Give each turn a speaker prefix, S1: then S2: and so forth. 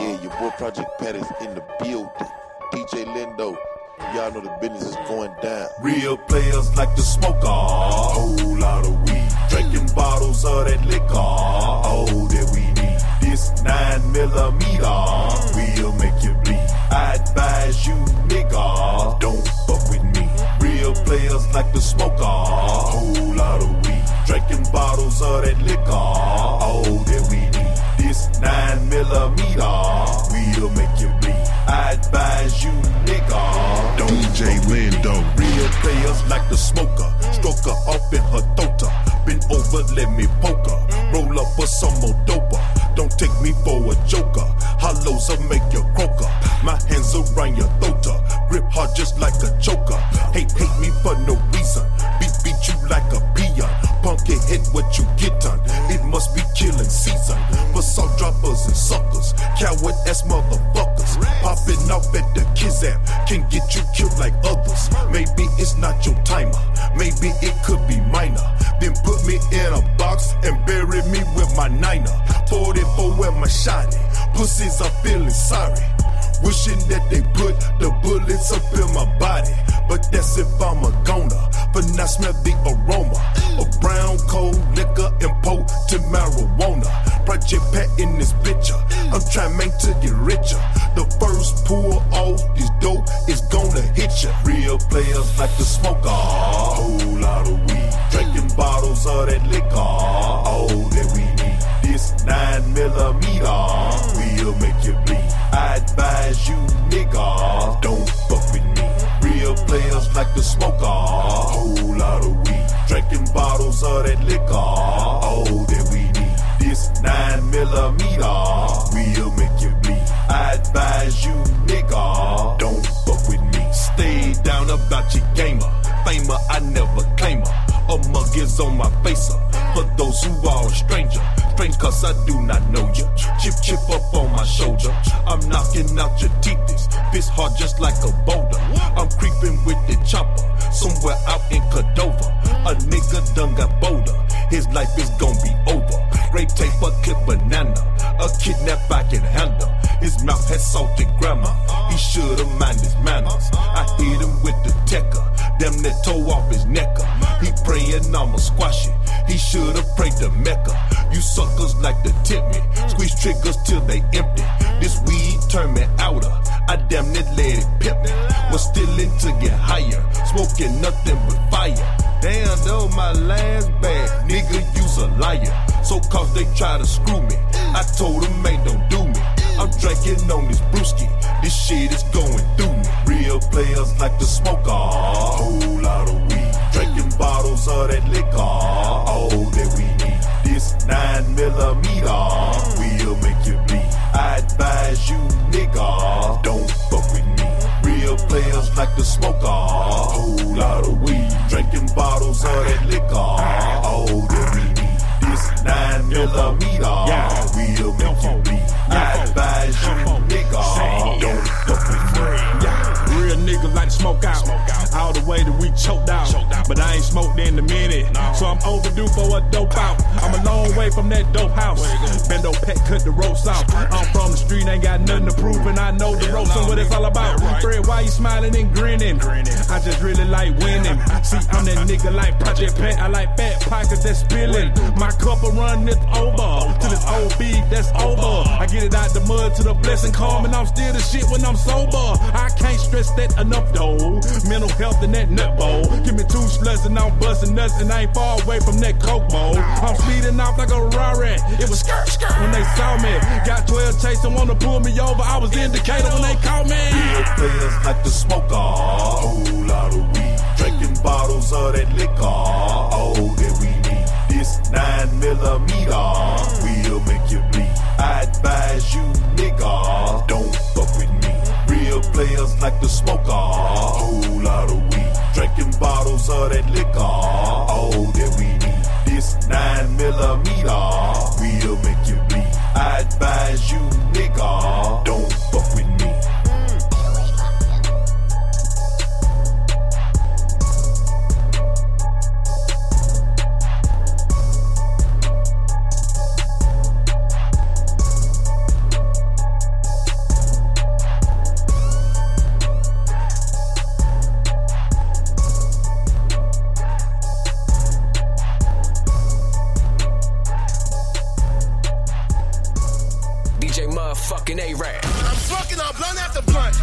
S1: Yeah, your boy Project Pat is in the building. DJ Lindo, y'all know the business is going down.
S2: Real players like to smoke a whole lot of weed. Drinking bottles of that liquor, all that we need. This nine millimeter will make you bleed. I advise you, nigga, don't fuck with me. Real players like to smoke a whole lot of weed. Drinking bottles of that liquor, nine millimeter will make you bleed. I advise you, nigga, don't
S3: DJ Lindo.
S2: Real players like the smoker, stroke her off in her throat. Been over, let me poke her. Roll up for some more doper. Don't take me for a joker. Hollows will make you croaker. My hands around your throat. Grip hard just like a choker. Hate, hate me for no reason. Beat, beat you like a peon. Punk it hit what you get done. Must be killing season. For salt droppers and suckers. Coward ass motherfuckers. Popping off at the app. Can get you killed like others. Maybe it's not your timer. Maybe it could be minor. Then put me in a box and bury me with my niner. 44 with my shotty. Pussies are feeling sorry. Wishing that they put the bullets up in my body. But that's if I'm a goner. But now smell the aroma of brown cold liquor and potent in this picture. I'm trying make to get richer. The first pull off this dope is gonna hit ya. Real players like to smoke a whole lot of weed. Drinking bottles of that liquor. All that we need. This nine millimeter will make you bleed. I advise you, nigga, don't fuck with me. Real players like to smoke a whole lot of weed. Drinking bottles of that liquor, all that millimeter We'll make you bleed. I advise you, nigga, don't fuck with me. Stay down about your gamer. Famer, I never claim her. A mug is on my face. For those who are a stranger. Strange cause I do not know you. Chip chip up on my shoulder. I'm knocking out your teeth. Fist hard just like a boulder. I'm creeping with the chopper. Somewhere out in Cordova. A nigga done got bolder. His life is gonna be over. Great tape, a off his necker. He praying I'ma squash it. He should've prayed to Mecca. You suckers like to tip me. Squeeze triggers till they empty. This weed turn me outer. I damn near let it pip me. Was still in to get higher. Smoking nothing but fire. Damn, though my last bag, nigga, you's a liar. So cause they try to screw me. I told them, man, don't do me. I'm drinking on this brewski. This shit is going through me. Real players like to smoke a whole lot of weed. Drinking bottles of that liquor, all that we need. This nine millimeter will make you bleed. I advise you, nigga, don't fuck with me. Real players like to smoke a whole lot of weed. Drinking bottles of that liquor, all that we need. This nine millimeter
S4: like to smoke out. All the way that we choked out. But I ain't smoked in a minute. So I'm overdue for a dope out. I'm a long way from that dope house. Bendo pet cut the ropes out. I'm from the street, ain't got nothing to prove, and I know the ropes and what it's all about. Fred, why you smiling and grinning? grinning? I just really like winning. See, I'm that nigga like Project Pat. I like fat pockets that's spilling. My cup will run it over. Till it's OB, over. I get it out the mud to the blessing calm, and I'm still the shit when I'm sober. I can't stress that enough though. Mental health in that nut bowl. Give me two sluts and I'm busting nuts, and I ain't far away from that coke bowl. I'm speeding off like a Rari. It was skirt skirt when they saw me. Got 12 chasing, wanna pull me over. I was indicator when they caught me.
S2: Real players like to smoke like to smoke a whole lot of weed. Drinking bottles of that liquor,
S3: Motherfucking A-Rap.
S5: I'm smoking on blunt after blunt.